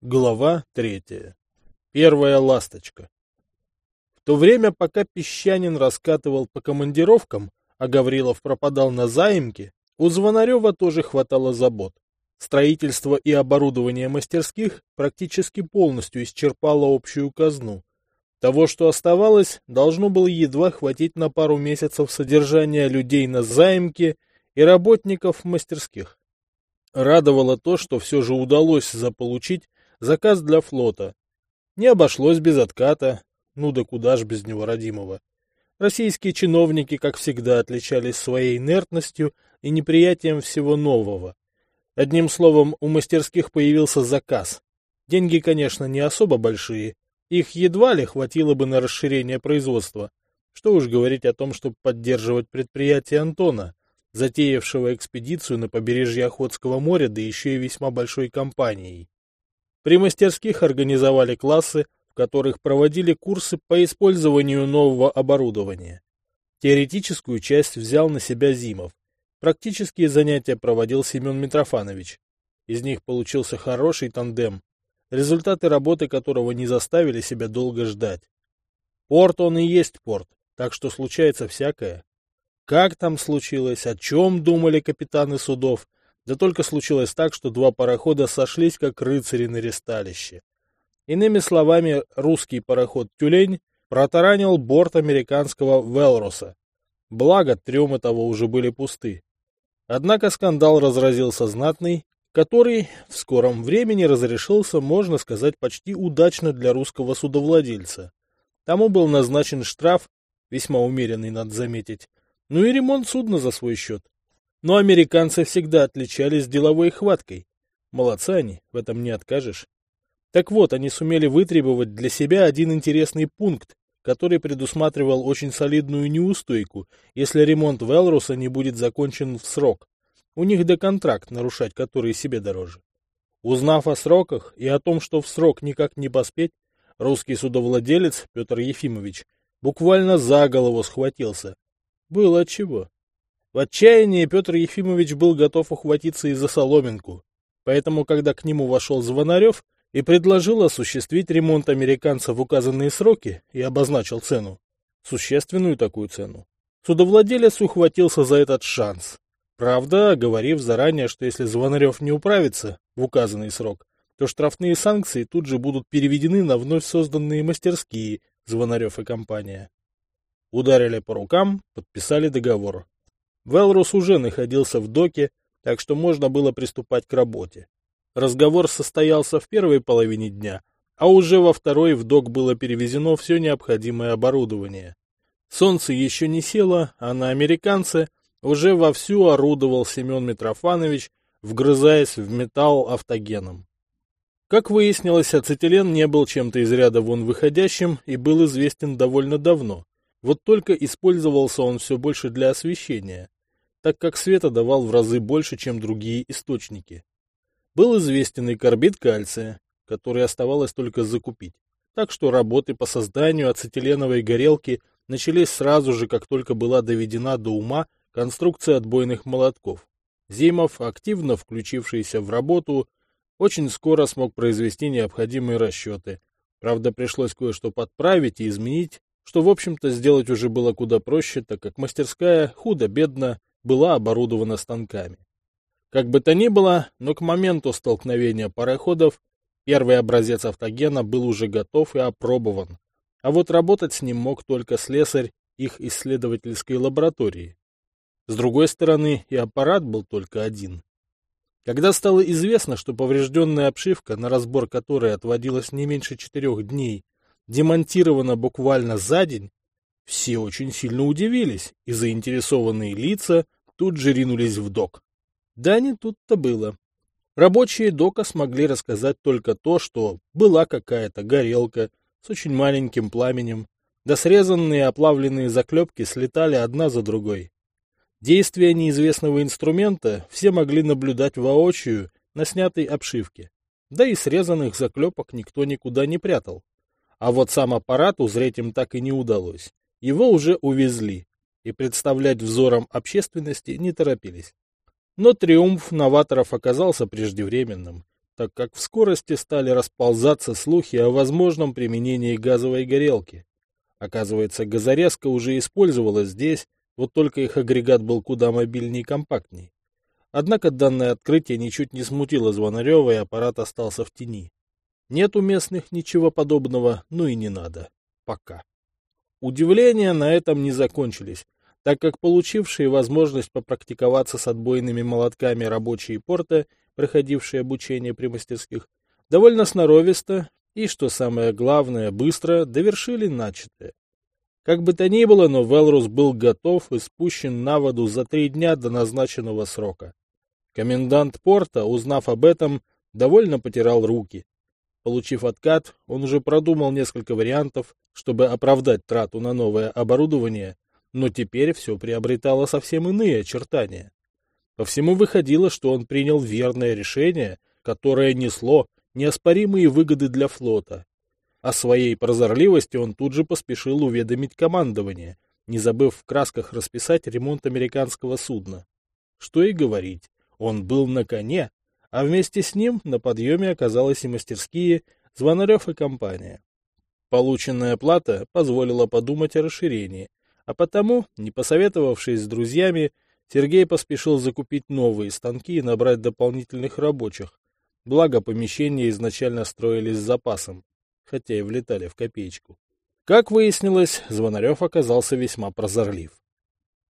Глава третья. Первая ласточка. В то время, пока Песчанин раскатывал по командировкам, а Гаврилов пропадал на заимке, у Звонарева тоже хватало забот. Строительство и оборудование мастерских практически полностью исчерпало общую казну. Того, что оставалось, должно было едва хватить на пару месяцев содержания людей на заимке и работников мастерских. Радовало то, что все же удалось заполучить заказ для флота. Не обошлось без отката, ну да куда ж без него родимого. Российские чиновники, как всегда, отличались своей инертностью и неприятием всего нового. Одним словом, у мастерских появился заказ. Деньги, конечно, не особо большие, их едва ли хватило бы на расширение производства. Что уж говорить о том, чтобы поддерживать предприятие Антона, затеявшего экспедицию на побережье Охотского моря, да еще и весьма большой компанией. При мастерских организовали классы, в которых проводили курсы по использованию нового оборудования. Теоретическую часть взял на себя Зимов. Практические занятия проводил Семен Митрофанович. Из них получился хороший тандем, результаты работы которого не заставили себя долго ждать. Порт он и есть порт, так что случается всякое. Как там случилось, о чем думали капитаны судов, да только случилось так, что два парохода сошлись, как рыцари на ресталище. Иными словами, русский пароход «Тюлень» протаранил борт американского «Велроса». Благо, трюмы того уже были пусты. Однако скандал разразился знатный, который в скором времени разрешился, можно сказать, почти удачно для русского судовладельца. Тому был назначен штраф, весьма умеренный, надо заметить, ну и ремонт судна за свой счет. Но американцы всегда отличались деловой хваткой. Молодцы они, в этом не откажешь. Так вот, они сумели вытребовать для себя один интересный пункт, который предусматривал очень солидную неустойку, если ремонт Велруса не будет закончен в срок. У них до контракт, нарушать который себе дороже. Узнав о сроках и о том, что в срок никак не поспеть, русский судовладелец Петр Ефимович буквально за голову схватился. Было отчего. В отчаянии Петр Ефимович был готов ухватиться и за соломинку, поэтому, когда к нему вошел Звонарев и предложил осуществить ремонт американца в указанные сроки и обозначил цену, существенную такую цену, судовладелец ухватился за этот шанс. Правда, говорив заранее, что если Звонарев не управится в указанный срок, то штрафные санкции тут же будут переведены на вновь созданные мастерские Звонарев и компания. Ударили по рукам, подписали договор. Велрус уже находился в доке, так что можно было приступать к работе. Разговор состоялся в первой половине дня, а уже во второй в док было перевезено все необходимое оборудование. Солнце еще не село, а на американце уже вовсю орудовал Семен Митрофанович, вгрызаясь в металл автогеном. Как выяснилось, ацетилен не был чем-то из ряда вон выходящим и был известен довольно давно. Вот только использовался он все больше для освещения так как света давал в разы больше, чем другие источники. Был известен и карбид кальция, который оставалось только закупить. Так что работы по созданию ацетиленовой горелки начались сразу же, как только была доведена до ума конструкция отбойных молотков. Зимов, активно включившийся в работу, очень скоро смог произвести необходимые расчеты. Правда, пришлось кое-что подправить и изменить, что, в общем-то, сделать уже было куда проще, так как мастерская худо-бедно была оборудована станками. Как бы то ни было, но к моменту столкновения пароходов первый образец автогена был уже готов и опробован, а вот работать с ним мог только слесарь их исследовательской лаборатории. С другой стороны, и аппарат был только один. Когда стало известно, что поврежденная обшивка, на разбор которой отводилось не меньше четырех дней, демонтирована буквально за день, все очень сильно удивились, и заинтересованные лица тут же ринулись в док. Да не тут-то было. Рабочие дока смогли рассказать только то, что была какая-то горелка с очень маленьким пламенем, да срезанные оплавленные заклепки слетали одна за другой. Действия неизвестного инструмента все могли наблюдать воочию на снятой обшивке, да и срезанных заклепок никто никуда не прятал. А вот сам аппарат узреть им так и не удалось. Его уже увезли, и представлять взором общественности не торопились. Но триумф новаторов оказался преждевременным, так как в скорости стали расползаться слухи о возможном применении газовой горелки. Оказывается, газорезка уже использовалась здесь, вот только их агрегат был куда мобильнее и компактней. Однако данное открытие ничуть не смутило Звонарева, и аппарат остался в тени. Нет у местных ничего подобного, ну и не надо. Пока. Удивления на этом не закончились, так как получившие возможность попрактиковаться с отбойными молотками рабочие порта, проходившие обучение при мастерских, довольно сноровисто и, что самое главное, быстро довершили начатое. Как бы то ни было, но Велрус был готов и спущен на воду за три дня до назначенного срока. Комендант порта, узнав об этом, довольно потирал руки. Получив откат, он уже продумал несколько вариантов, чтобы оправдать трату на новое оборудование, но теперь все приобретало совсем иные очертания. По всему выходило, что он принял верное решение, которое несло неоспоримые выгоды для флота. О своей прозорливости он тут же поспешил уведомить командование, не забыв в красках расписать ремонт американского судна. Что и говорить, он был на коне, а вместе с ним на подъеме оказалась и мастерские Звонарев и компания. Полученная плата позволила подумать о расширении, а потому, не посоветовавшись с друзьями, Сергей поспешил закупить новые станки и набрать дополнительных рабочих, благо помещения изначально строились с запасом, хотя и влетали в копеечку. Как выяснилось, Звонарев оказался весьма прозорлив.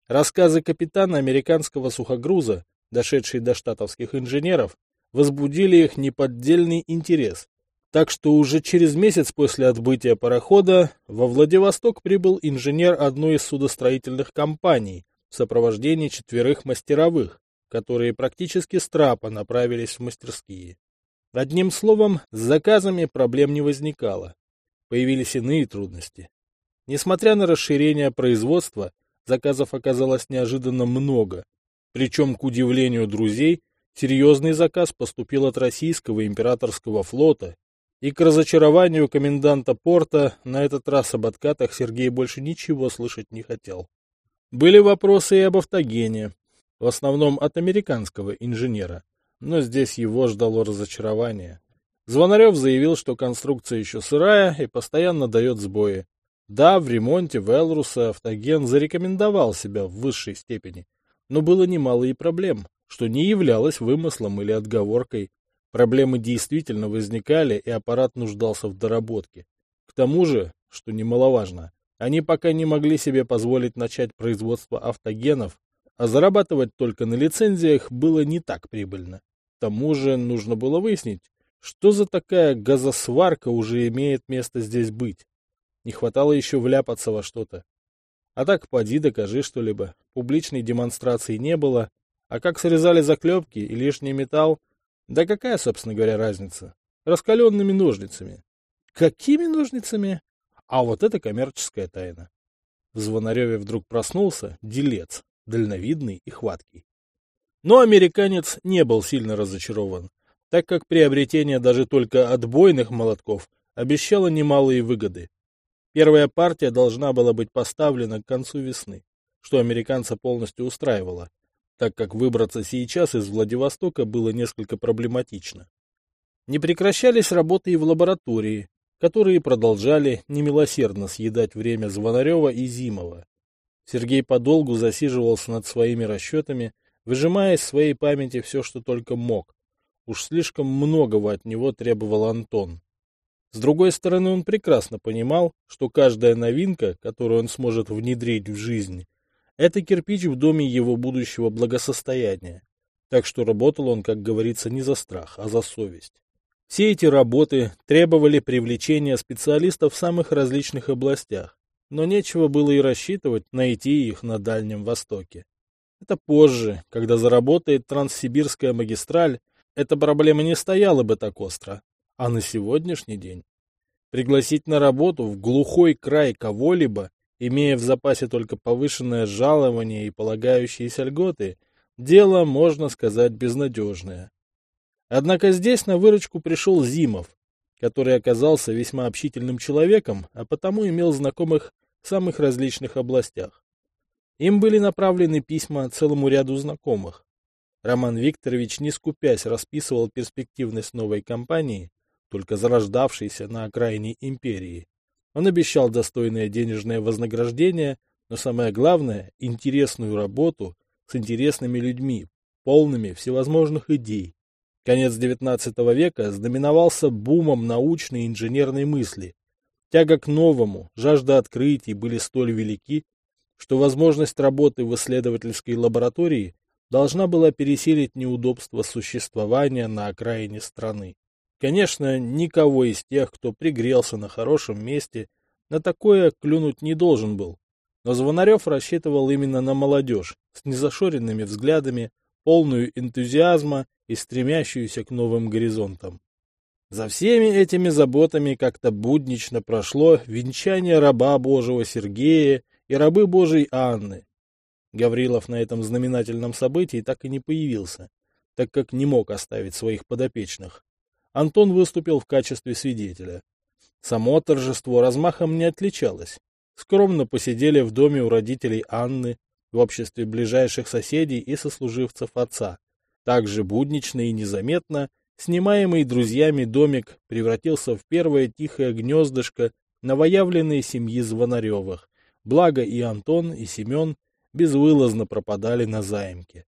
Рассказы капитана американского сухогруза, дошедшие до штатовских инженеров, возбудили их неподдельный интерес. Так что уже через месяц после отбытия парохода во Владивосток прибыл инженер одной из судостроительных компаний в сопровождении четверых мастеровых, которые практически с трапа направились в мастерские. Одним словом, с заказами проблем не возникало. Появились иные трудности. Несмотря на расширение производства, заказов оказалось неожиданно много. Причем, к удивлению друзей, серьезный заказ поступил от российского императорского флота, и к разочарованию коменданта порта на этот раз об откатах Сергей больше ничего слышать не хотел. Были вопросы и об автогене, в основном от американского инженера но здесь его ждало разочарование. Звонарев заявил, что конструкция еще сырая и постоянно дает сбои. Да, в ремонте Велруса автоген зарекомендовал себя в высшей степени, но было немало и проблем, что не являлось вымыслом или отговоркой. Проблемы действительно возникали, и аппарат нуждался в доработке. К тому же, что немаловажно, они пока не могли себе позволить начать производство автогенов, а зарабатывать только на лицензиях было не так прибыльно. К тому же нужно было выяснить, что за такая газосварка уже имеет место здесь быть. Не хватало еще вляпаться во что-то. А так поди докажи что-либо. Публичной демонстрации не было. А как срезали заклепки и лишний металл? Да какая, собственно говоря, разница? Раскаленными ножницами. Какими ножницами? А вот это коммерческая тайна. В Звонареве вдруг проснулся делец, дальновидный и хваткий. Но американец не был сильно разочарован, так как приобретение даже только отбойных молотков обещало немалые выгоды. Первая партия должна была быть поставлена к концу весны, что американца полностью устраивало, так как выбраться сейчас из Владивостока было несколько проблематично. Не прекращались работы и в лаборатории, которые продолжали немилосердно съедать время Звонарева и Зимова. Сергей подолгу засиживался над своими расчетами, выжимая из своей памяти все, что только мог. Уж слишком многого от него требовал Антон. С другой стороны, он прекрасно понимал, что каждая новинка, которую он сможет внедрить в жизнь, это кирпич в доме его будущего благосостояния. Так что работал он, как говорится, не за страх, а за совесть. Все эти работы требовали привлечения специалистов в самых различных областях, но нечего было и рассчитывать найти их на Дальнем Востоке. Это позже, когда заработает Транссибирская магистраль, эта проблема не стояла бы так остро. А на сегодняшний день пригласить на работу в глухой край кого-либо, имея в запасе только повышенное жалование и полагающиеся льготы, дело, можно сказать, безнадежное. Однако здесь на выручку пришел Зимов, который оказался весьма общительным человеком, а потому имел знакомых в самых различных областях. Им были направлены письма целому ряду знакомых. Роман Викторович, не скупясь, расписывал перспективность новой компании, только зарождавшейся на окраине империи. Он обещал достойное денежное вознаграждение, но самое главное – интересную работу с интересными людьми, полными всевозможных идей. Конец XIX века знаменовался бумом научной и инженерной мысли. Тяга к новому, жажда открытий были столь велики, что возможность работы в исследовательской лаборатории должна была пересилить неудобства существования на окраине страны. Конечно, никого из тех, кто пригрелся на хорошем месте, на такое клюнуть не должен был. Но Звонарев рассчитывал именно на молодежь, с незашоренными взглядами, полную энтузиазма и стремящуюся к новым горизонтам. За всеми этими заботами как-то буднично прошло венчание раба Божьего Сергея и рабы Божией Анны. Гаврилов на этом знаменательном событии так и не появился, так как не мог оставить своих подопечных. Антон выступил в качестве свидетеля. Само торжество размахом не отличалось. Скромно посидели в доме у родителей Анны, в обществе ближайших соседей и сослуживцев отца. Также буднично и незаметно снимаемый друзьями домик превратился в первое тихое гнездышко новоявленной семьи Звонаревых, благо и Антон, и Семен безвылазно пропадали на заимке.